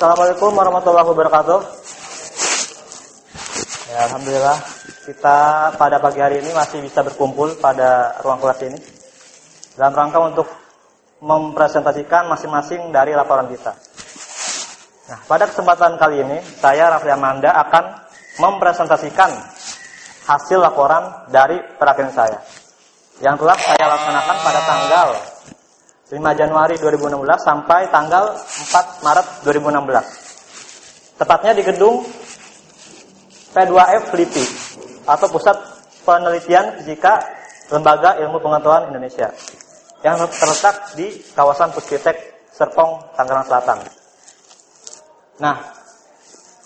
Assalamualaikum warahmatullahi wabarakatuh. Ya, Alhamdulillah kita pada pagi hari ini masih bisa berkumpul pada ruang kelas ini dalam rangka untuk mempresentasikan masing-masing dari laporan kita. Nah, pada kesempatan kali ini saya Rafli Amanda akan mempresentasikan hasil laporan dari perakiran saya yang telah saya laksanakan pada tanggal 5 Januari 2016 sampai tanggal 4 Maret 2016. Tepatnya di gedung P2F Flipi atau Pusat Penelitian Fisika Lembaga Ilmu Pengetahuan Indonesia yang terletak di kawasan Puspitek Serpong, Tangerang Selatan. Nah,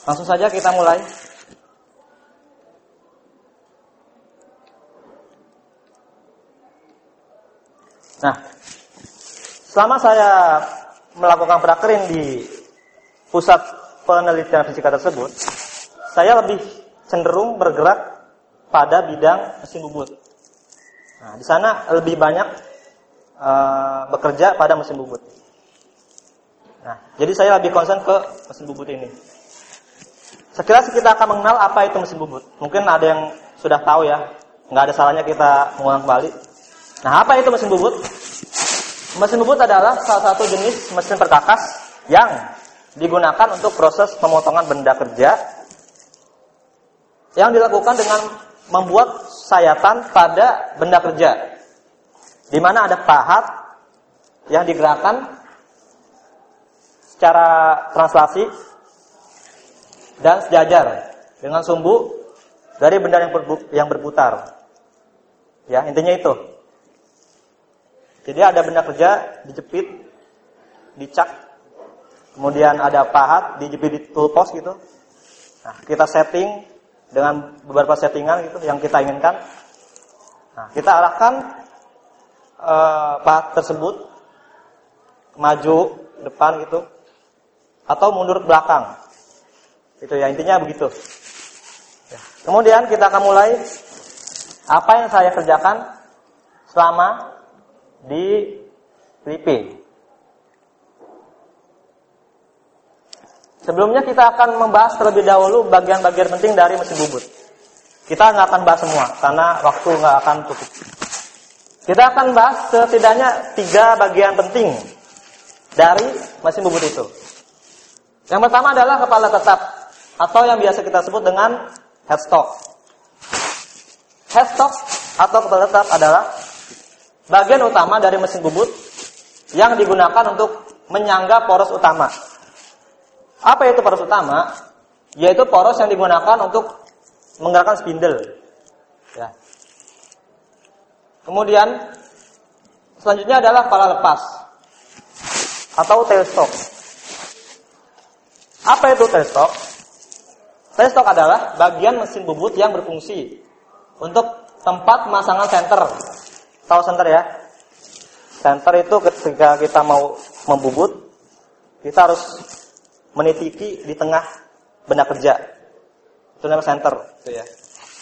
langsung saja kita mulai. Nah, Selama saya melakukan prakerin di pusat penelitian fisika tersebut, saya lebih cenderung bergerak pada bidang mesin bubut. Nah, di sana lebih banyak uh, bekerja pada mesin bubut. Nah, jadi saya lebih konsen ke mesin bubut ini. Sekilas kita akan mengenal apa itu mesin bubut. Mungkin ada yang sudah tahu ya, nggak ada salahnya kita mengulang kembali. Nah, apa itu mesin bubut? Mesin bubut adalah salah satu jenis mesin perkakas yang digunakan untuk proses pemotongan benda kerja yang dilakukan dengan membuat sayatan pada benda kerja di mana ada pahat yang digerakkan secara translasi dan sejajar dengan sumbu dari benda yang berputar. Ya, intinya itu. Jadi ada benda kerja dijepit, dicak, kemudian ada pahat dijepit di toolbox gitu. Nah, kita setting dengan beberapa settingan gitu yang kita inginkan. Nah, kita arahkan uh, pahat tersebut maju depan gitu atau mundur belakang. Itu ya intinya begitu. Ya. Kemudian kita akan mulai apa yang saya kerjakan selama di Filipina. Sebelumnya kita akan membahas terlebih dahulu bagian-bagian penting dari mesin bubut. Kita nggak akan bahas semua karena waktu nggak akan cukup. Kita akan bahas setidaknya tiga bagian penting dari mesin bubut itu. Yang pertama adalah kepala tetap atau yang biasa kita sebut dengan headstock. Headstock atau kepala tetap adalah bagian utama dari mesin bubut yang digunakan untuk menyangga poros utama. Apa itu poros utama? Yaitu poros yang digunakan untuk menggerakkan spindle. Ya. Kemudian selanjutnya adalah kepala lepas atau tailstock. Apa itu tailstock? Tailstock adalah bagian mesin bubut yang berfungsi untuk tempat pemasangan senter Tahu center ya? Center itu ketika kita mau membubut, kita harus menitiki di tengah benda kerja. Itu namanya center, itu ya.